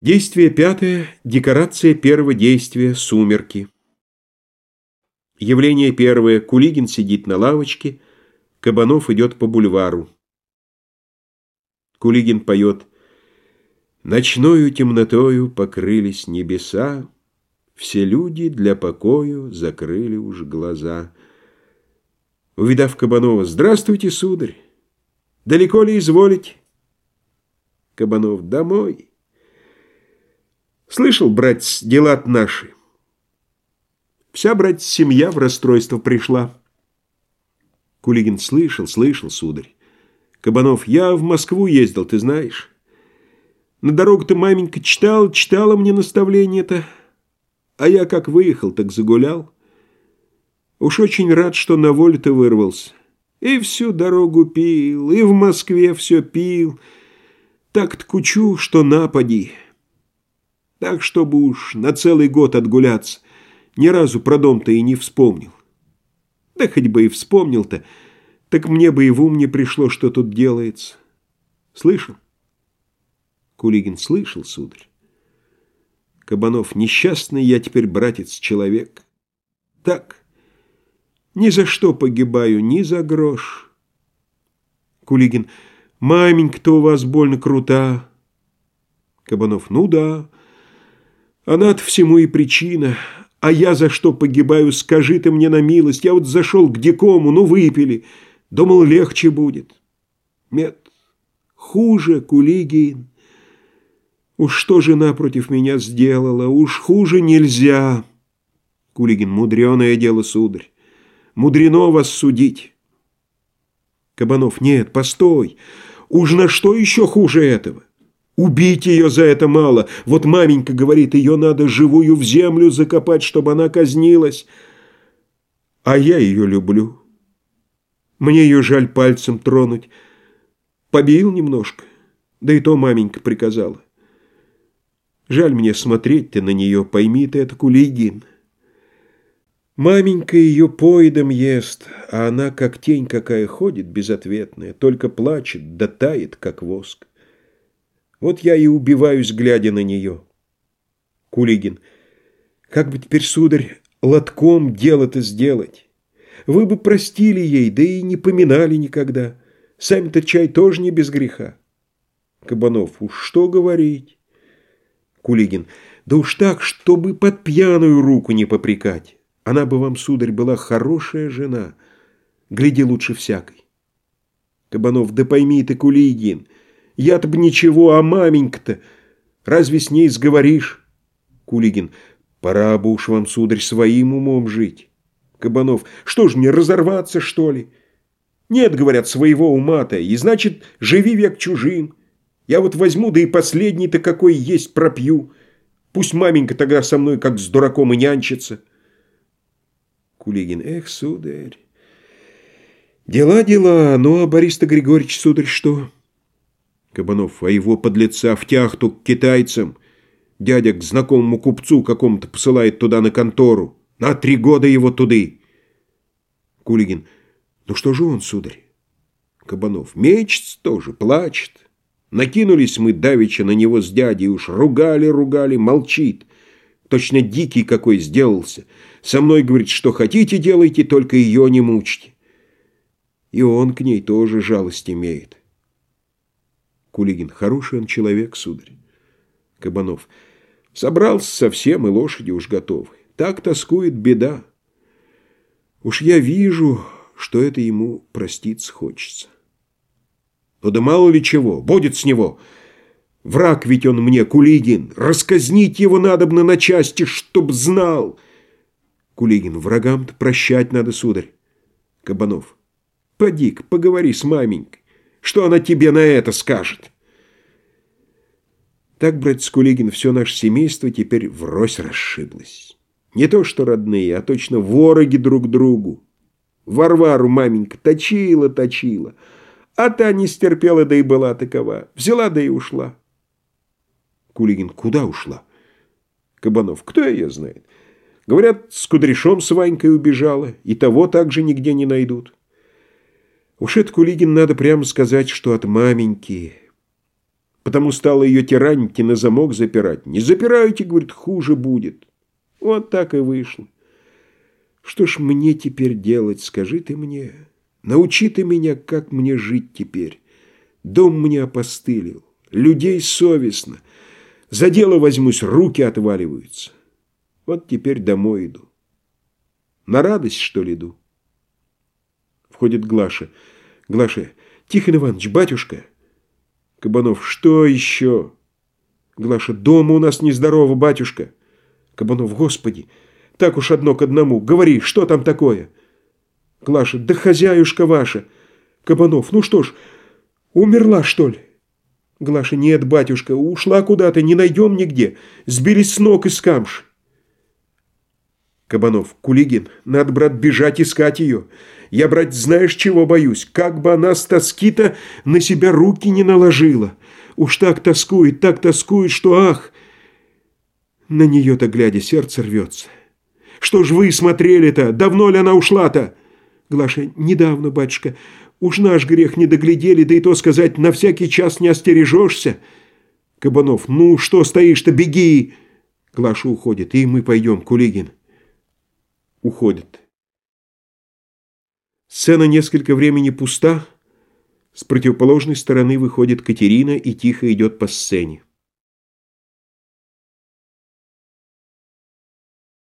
Действие пятое. Декорация первого действия. Сумерки. Явление первое. Кулигин сидит на лавочке. Кабанов идет по бульвару. Кулигин поет «Ночною темнотою покрылись небеса, Все люди для покою закрыли уж глаза». Увидав Кабанова, «Здравствуйте, сударь! Далеко ли изволить?» Кабанов, «Домой». Слышал, братец, дела наши. Вся, братец, семья в расстройство пришла. Кулигин слышал, слышал, сударь. Кабанов, я в Москву ездил, ты знаешь. На дорогу-то маменька читала, читала мне наставление-то. А я как выехал, так загулял. Уж очень рад, что на волю-то вырвался. И всю дорогу пил, и в Москве все пил. Так-то кучу, что напади. Так, чтобы уж на целый год отгуляться, ни разу про дом-то и не вспомнил. Да хоть бы и вспомнил-то, так мне бы и в ум не пришло, что тут делается. Слышал? Кулигин слышал, сударь. Кабанов, несчастный я теперь, братец, человек. Так, ни за что погибаю, ни за грош. Кулигин, маменька-то у вас больно крута. Кабанов, ну да, она-то всему и причина. А я за что погибаю, скажи ты мне на милость. Я вот зашел к дикому, ну выпили. Думал, легче будет. Нет, хуже, Кулигин. Уж что жена против меня сделала, уж хуже нельзя. Кулигин, мудреное дело, сударь. Мудрено вас судить. Кабанов, нет, постой. Уж на что еще хуже этого? Убить ее за это мало. Вот маменька говорит, ее надо живую в землю закопать, чтобы она казнилась. А я ее люблю. Мне ее жаль пальцем тронуть. Побил немножко, да и то маменька приказала. Жаль мне смотреть-то на нее, пойми ты это, Кулигин. Маменька ее поедом ест, а она как тень какая ходит, безответная, только плачет, да тает, как воск. Вот я и убиваюсь, глядя на нее. Кулигин. Как бы теперь, сударь, лотком дело-то сделать? Вы бы простили ей, да и не поминали никогда. Сами-то чай тоже не без греха. Кабанов. Уж что говорить? Кулигин. Да уж так, чтобы под пьяную руку не попрекать. Она бы вам, сударь, была хорошая жена. Гляди лучше всякой. Кабанов. Да пойми ты, Кулигин, я-то бы ничего, а маменька-то... Разве с ней сговоришь? Кулигин. Пора бы уж вам, сударь, своим умом жить. Кабанов. Что ж мне, разорваться, что ли? Нет, говорят, своего ума-то, и значит, живи век чужим. Я вот возьму, да и последний-то какой есть пропью. Пусть маменька тогда со мной как с дураком и нянчится. Кулигин. Эх, сударь. Дела, дела. Ну, а Борис-то Григорьевич, сударь, что... Кабанов, а его подлеца в тяхту к китайцам. Дядя к знакомому купцу какому-то посылает туда на контору. На три года его туды. Кулигин, ну что же он, сударь? Кабанов, мечется тоже, плачет. Накинулись мы давеча на него с дядей, уж ругали-ругали, молчит. Точно дикий какой сделался. Со мной говорит, что хотите делайте, только ее не мучьте. И он к ней тоже жалость имеет. Кулигин. Хороший он человек, сударь. Кабанов. Собрался совсем, и лошади уж готовы. Так тоскует беда. Уж я вижу, что это ему проститься хочется. Ну да мало ли чего, будет с него. Враг ведь он мне, Кулигин. Расказнить его надобно на части, чтоб знал. Кулигин, врагам-то прощать надо, сударь. Кабанов. Поди-ка, поговори с маменькой. Что она тебе на это скажет? Так, братец Кулигин, все наше семейство теперь врозь расшиблось. Не то что родные, а точно вороги друг другу. Варвару маменька точила, точила, а та не стерпела, да и была такова. Взяла, да и ушла. Кулигин, куда ушла? Кабанов, кто ее знает? Говорят, с Кудряшом с Ванькой убежала, и того также нигде не найдут. Уж это, Кулигин, надо прямо сказать, что от маменьки. потому стала ее тиранить и на замок запирать. Не запирайте, говорит, хуже будет. Вот так и вышло. Что ж мне теперь делать, скажи ты мне. Научи ты меня, как мне жить теперь. Дом мне опостылил, людей совестно. За дело возьмусь, руки отваливаются. Вот теперь домой иду. На радость, что ли, иду? Входит Глаша. Глаша, Тихон Иванович, батюшка. Кабанов, что еще? Глаша, дома у нас нездорово, батюшка. Кабанов, господи, так уж одно к одному. Говори, что там такое? Глаша, да хозяюшка ваша. Кабанов, ну что ж, умерла, что ли? Глаша, нет, батюшка, ушла куда-то, не найдем нигде. Сбились с ног и с камш. Кабанов, Кулигин, надо, брат, бежать искать ее. Я, брат, знаешь, чего боюсь? Как бы она с тоски-то на себя руки не наложила. Уж так тоскует, так тоскует, что ах! На нее-то, глядя, сердце рвется. Что ж вы смотрели-то? Давно ли она ушла-то? Глаша, недавно, батюшка. Уж наш грех не доглядели, да и то сказать, на всякий час не остережешься. Кабанов, ну что стоишь-то, беги! Глаша уходит, и мы пойдем, Кулигин уходит. Сцена несколько времени пуста. С противоположной стороны выходит Катерина и тихо идет по сцене.